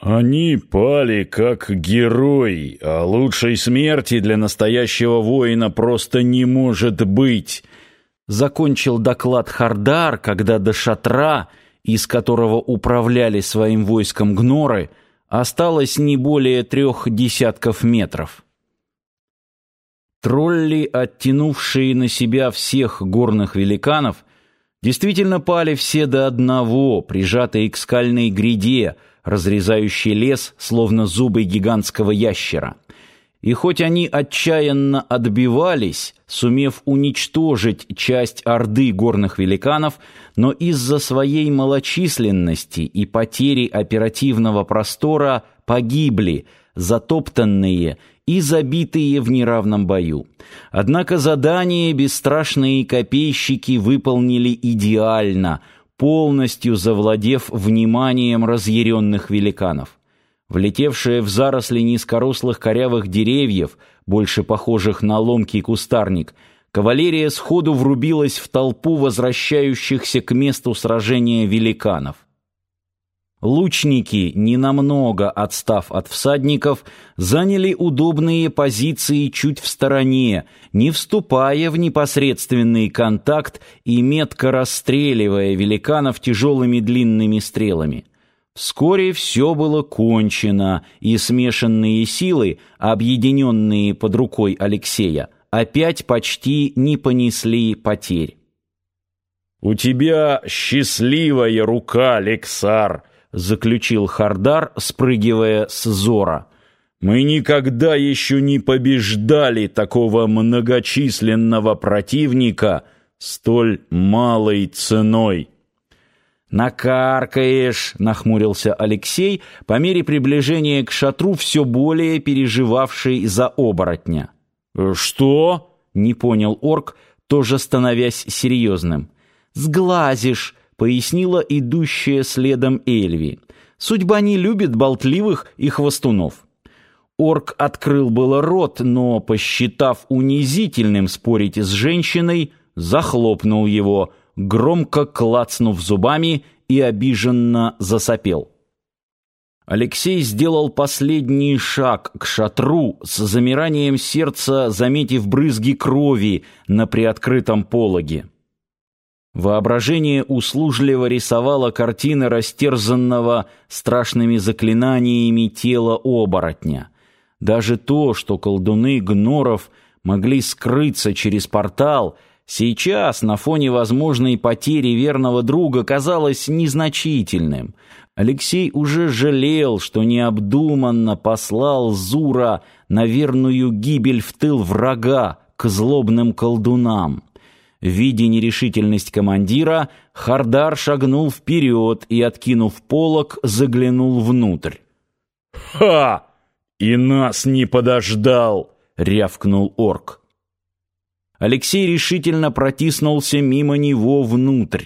Они пали как герои, а лучшей смерти для настоящего воина просто не может быть. Закончил доклад Хардар, когда до шатра, из которого управляли своим войском гноры, осталось не более трех десятков метров. Тролли, оттянувшие на себя всех горных великанов, действительно пали все до одного, прижатые к скальной гряде, разрезающей лес, словно зубы гигантского ящера. И хоть они отчаянно отбивались, сумев уничтожить часть орды горных великанов, но из-за своей малочисленности и потери оперативного простора погибли, затоптанные и забитые в неравном бою. Однако задание бесстрашные копейщики выполнили идеально, полностью завладев вниманием разъяренных великанов. Влетевшая в заросли низкорослых корявых деревьев, больше похожих на ломкий кустарник, кавалерия сходу врубилась в толпу возвращающихся к месту сражения великанов. Лучники, ненамного отстав от всадников, заняли удобные позиции чуть в стороне, не вступая в непосредственный контакт и метко расстреливая великанов тяжелыми длинными стрелами. Вскоре все было кончено, и смешанные силы, объединенные под рукой Алексея, опять почти не понесли потерь. «У тебя счастливая рука, Алексар!» Заключил Хардар, спрыгивая с зора. Мы никогда еще не побеждали такого многочисленного противника столь малой ценой. «Накаркаешь!» — нахмурился Алексей, по мере приближения к шатру все более переживавший за оборотня. «Что?» — не понял орк, тоже становясь серьезным. «Сглазишь!» Пояснила идущая следом Эльви. Судьба не любит болтливых и хвостунов. Орк открыл было рот, но, посчитав унизительным спорить с женщиной, захлопнул его, громко клацнув зубами и обиженно засопел. Алексей сделал последний шаг к шатру с замиранием сердца, заметив брызги крови на приоткрытом пологе. Воображение услужливо рисовало картины растерзанного страшными заклинаниями тела оборотня. Даже то, что колдуны гноров могли скрыться через портал, сейчас на фоне возможной потери верного друга казалось незначительным. Алексей уже жалел, что необдуманно послал Зура на верную гибель в тыл врага к злобным колдунам. Видя нерешительность командира, Хардар шагнул вперед и, откинув полог, заглянул внутрь. «Ха! И нас не подождал!» — рявкнул орк. Алексей решительно протиснулся мимо него внутрь.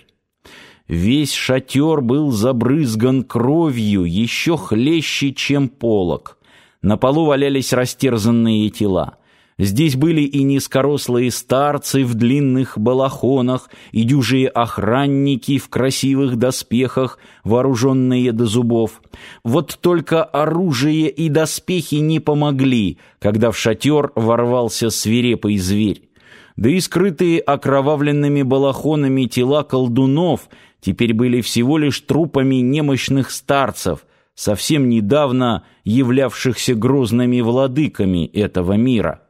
Весь шатер был забрызган кровью, еще хлеще, чем полог. На полу валялись растерзанные тела. Здесь были и низкорослые старцы в длинных балахонах, и дюжие охранники в красивых доспехах, вооруженные до зубов. Вот только оружие и доспехи не помогли, когда в шатер ворвался свирепый зверь. Да и скрытые окровавленными балахонами тела колдунов теперь были всего лишь трупами немощных старцев, совсем недавно являвшихся грозными владыками этого мира.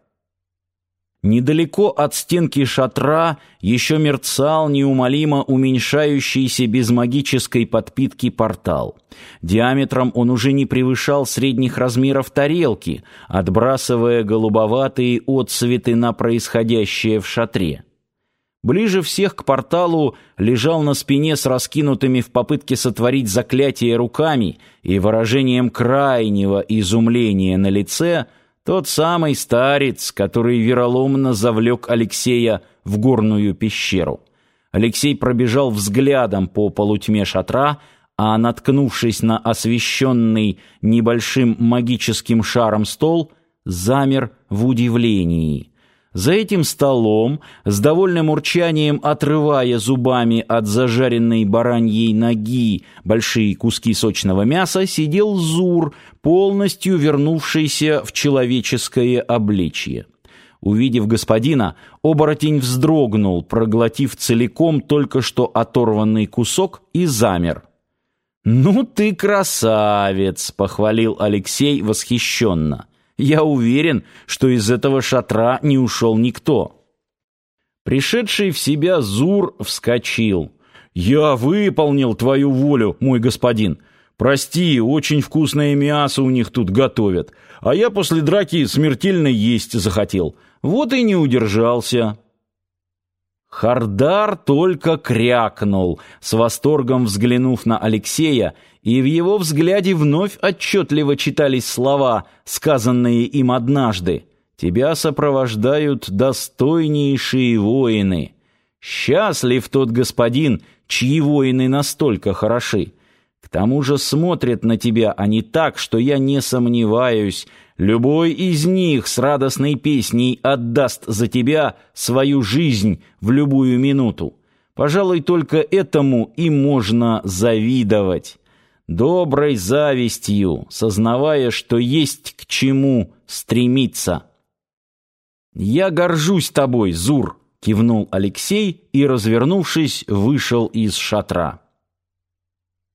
Недалеко от стенки шатра еще мерцал неумолимо уменьшающийся без магической подпитки портал. Диаметром он уже не превышал средних размеров тарелки, отбрасывая голубоватые отсветы на происходящее в шатре. Ближе всех к порталу лежал на спине с раскинутыми в попытке сотворить заклятие руками и выражением крайнего изумления на лице – тот самый старец, который вероломно завлек Алексея в горную пещеру. Алексей пробежал взглядом по полутьме шатра, а, наткнувшись на освещенный небольшим магическим шаром стол, замер в удивлении. За этим столом, с довольным урчанием отрывая зубами от зажаренной бараньей ноги большие куски сочного мяса, сидел Зур, полностью вернувшийся в человеческое обличье. Увидев господина, оборотень вздрогнул, проглотив целиком только что оторванный кусок, и замер. «Ну ты красавец!» — похвалил Алексей восхищенно. Я уверен, что из этого шатра не ушел никто. Пришедший в себя Зур вскочил. «Я выполнил твою волю, мой господин. Прости, очень вкусное мясо у них тут готовят. А я после драки смертельно есть захотел. Вот и не удержался». Хардар только крякнул, с восторгом взглянув на Алексея, и в его взгляде вновь отчетливо читались слова, сказанные им однажды. «Тебя сопровождают достойнейшие воины. Счастлив тот господин, чьи воины настолько хороши. К тому же смотрят на тебя они так, что я не сомневаюсь, любой из них с радостной песней отдаст за тебя свою жизнь в любую минуту. Пожалуй, только этому и можно завидовать. Доброй завистью, сознавая, что есть к чему стремиться. «Я горжусь тобой, Зур!» — кивнул Алексей и, развернувшись, вышел из шатра.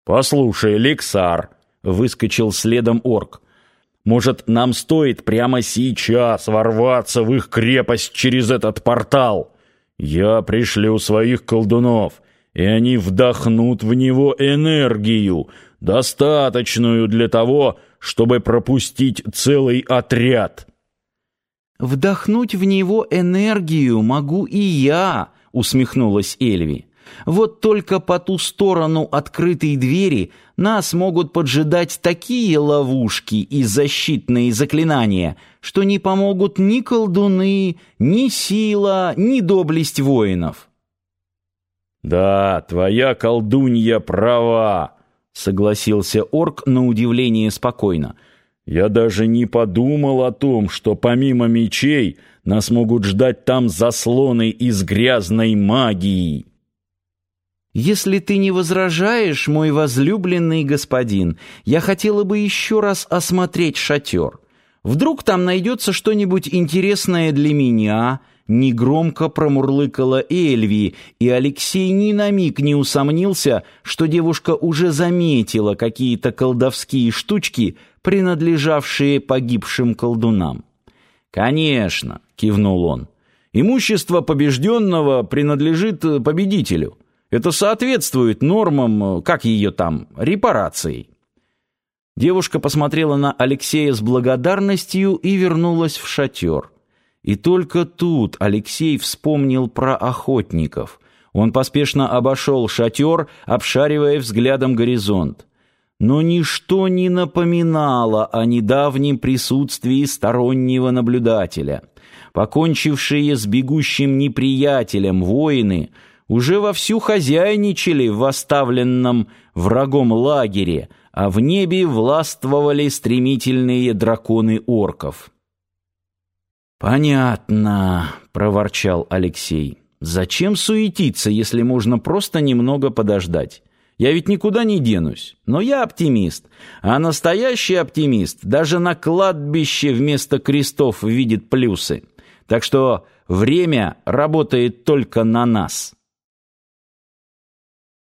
«Послушай, Лексар!» — выскочил следом орк. «Может, нам стоит прямо сейчас ворваться в их крепость через этот портал? Я пришлю своих колдунов, и они вдохнут в него энергию, достаточную для того, чтобы пропустить целый отряд». «Вдохнуть в него энергию могу и я», — усмехнулась Эльви. Вот только по ту сторону открытой двери нас могут поджидать такие ловушки и защитные заклинания, что не помогут ни колдуны, ни сила, ни доблесть воинов. «Да, твоя колдунья права», — согласился орк на удивление спокойно. «Я даже не подумал о том, что помимо мечей нас могут ждать там заслоны из грязной магии». «Если ты не возражаешь, мой возлюбленный господин, я хотела бы еще раз осмотреть шатер. Вдруг там найдется что-нибудь интересное для меня?» Негромко промурлыкала Эльви, и Алексей ни на миг не усомнился, что девушка уже заметила какие-то колдовские штучки, принадлежавшие погибшим колдунам. «Конечно», — кивнул он, — «имущество побежденного принадлежит победителю». Это соответствует нормам, как ее там, репарации. Девушка посмотрела на Алексея с благодарностью и вернулась в шатер. И только тут Алексей вспомнил про охотников. Он поспешно обошел шатер, обшаривая взглядом горизонт. Но ничто не напоминало о недавнем присутствии стороннего наблюдателя. Покончившие с бегущим неприятелем воины — уже вовсю хозяйничали в оставленном врагом лагере, а в небе властвовали стремительные драконы орков. «Понятно», — проворчал Алексей. «Зачем суетиться, если можно просто немного подождать? Я ведь никуда не денусь, но я оптимист, а настоящий оптимист даже на кладбище вместо крестов видит плюсы. Так что время работает только на нас».